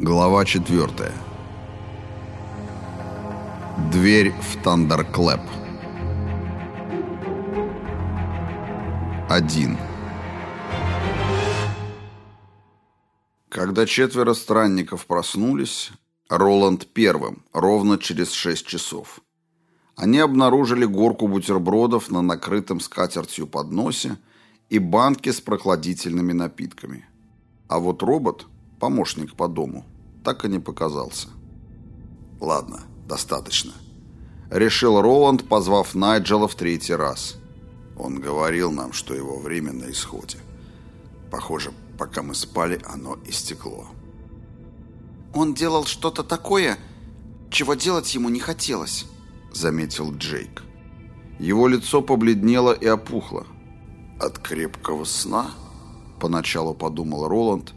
Глава 4. Дверь в Тандерклэп. 1. Когда четверо странников проснулись, Роланд первым, ровно через шесть часов. Они обнаружили горку бутербродов на накрытом скатертью подносе и банки с прохладительными напитками. А вот робот, помощник по дому, так и не показался. «Ладно, достаточно», — решил Роланд, позвав Найджела в третий раз. Он говорил нам, что его время на исходе. Похоже, пока мы спали, оно истекло. «Он делал что-то такое, чего делать ему не хотелось», — заметил Джейк. Его лицо побледнело и опухло. «От крепкого сна?» — поначалу подумал Роланд,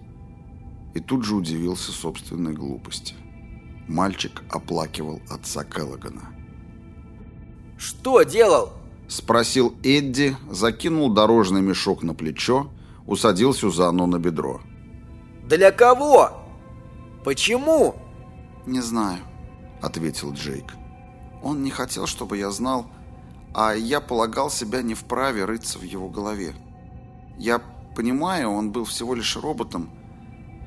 и тут же удивился собственной глупости. Мальчик оплакивал отца Келлогана. «Что делал?» — спросил Эдди, закинул дорожный мешок на плечо, усадил Сюзанну на бедро. «Для кого? Почему?» «Не знаю», — ответил Джейк. «Он не хотел, чтобы я знал, а я полагал себя не вправе рыться в его голове. Я понимаю, он был всего лишь роботом,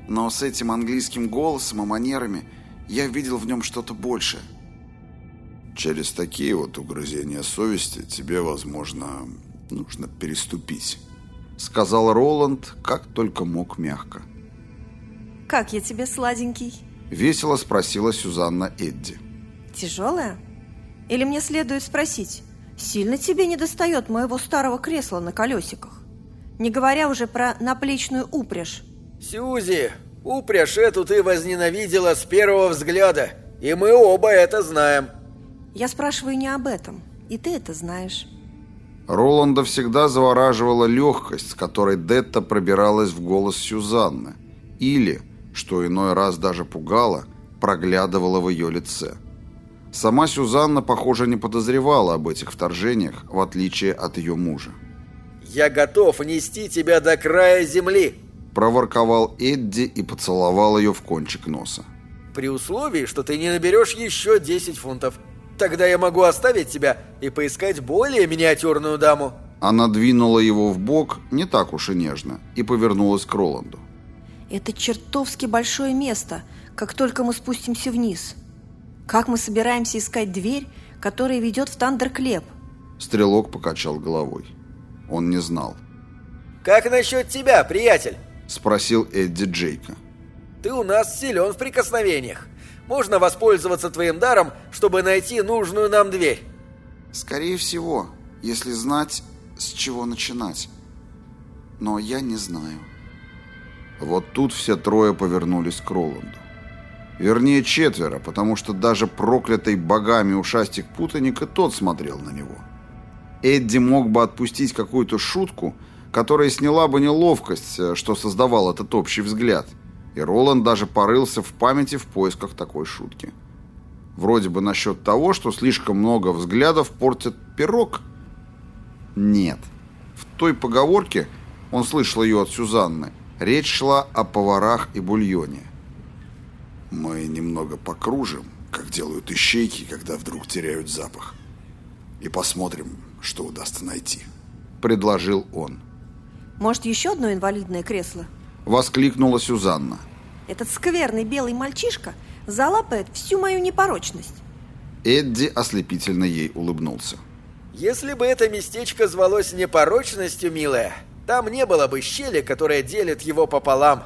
но с этим английским голосом и манерами я видел в нем что-то большее. Через такие вот угрызения совести тебе, возможно, нужно переступить, сказал Роланд, как только мог мягко. Как я тебе, сладенький? Весело спросила Сюзанна Эдди. Тяжелая? Или мне следует спросить, сильно тебе не достает моего старого кресла на колесиках? Не говоря уже про наплечную упряжь, Сьюзи, упряжь эту ты возненавидела с первого взгляда, и мы оба это знаем. Я спрашиваю не об этом, и ты это знаешь. Роланда всегда завораживала легкость, с которой Детта пробиралась в голос Сюзанны, или, что иной раз даже пугало, проглядывала в ее лице. Сама Сюзанна, похоже, не подозревала об этих вторжениях, в отличие от ее мужа. «Я готов нести тебя до края земли!» Проворковал Эдди и поцеловал ее в кончик носа. «При условии, что ты не наберешь еще 10 фунтов. Тогда я могу оставить тебя и поискать более миниатюрную даму». Она двинула его в бок не так уж и нежно и повернулась к Роланду. «Это чертовски большое место, как только мы спустимся вниз. Как мы собираемся искать дверь, которая ведет в Тандерклеп?» Стрелок покачал головой. Он не знал. «Как насчет тебя, приятель?» – спросил Эдди Джейка. «Ты у нас силен в прикосновениях. Можно воспользоваться твоим даром, чтобы найти нужную нам дверь». «Скорее всего, если знать, с чего начинать. Но я не знаю». Вот тут все трое повернулись к Роланду. Вернее, четверо, потому что даже проклятый богами ушастик путаник и тот смотрел на него. Эдди мог бы отпустить какую-то шутку – которая сняла бы неловкость, э, что создавал этот общий взгляд. И Роланд даже порылся в памяти в поисках такой шутки. Вроде бы насчет того, что слишком много взглядов портит пирог. Нет. В той поговорке, он слышал ее от Сюзанны, речь шла о поварах и бульоне. «Мы немного покружим, как делают ищейки, когда вдруг теряют запах. И посмотрим, что удастся найти», — предложил он. Может, еще одно инвалидное кресло? Воскликнула Сюзанна. Этот скверный белый мальчишка залапает всю мою непорочность. Эдди ослепительно ей улыбнулся. Если бы это местечко звалось непорочностью, милая, там не было бы щели, которая делит его пополам.